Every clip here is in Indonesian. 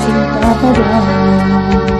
cinta padamu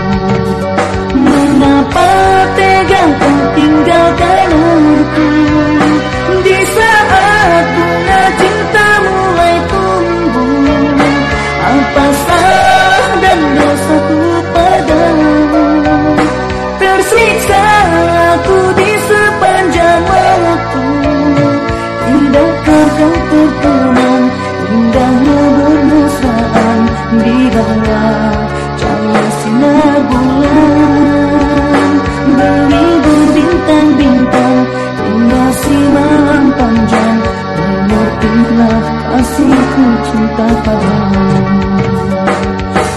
aku di sepanjang waktu Tidakkah kau terkenang indahnya bermesraan di bawah cahaya sinar bulan. Berlibur bintang-bintang hingga si malam panjang mengertilah kasihku cinta padamu.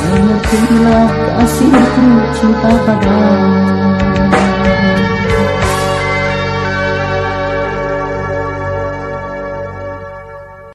Mengertilah kasihku cinta padamu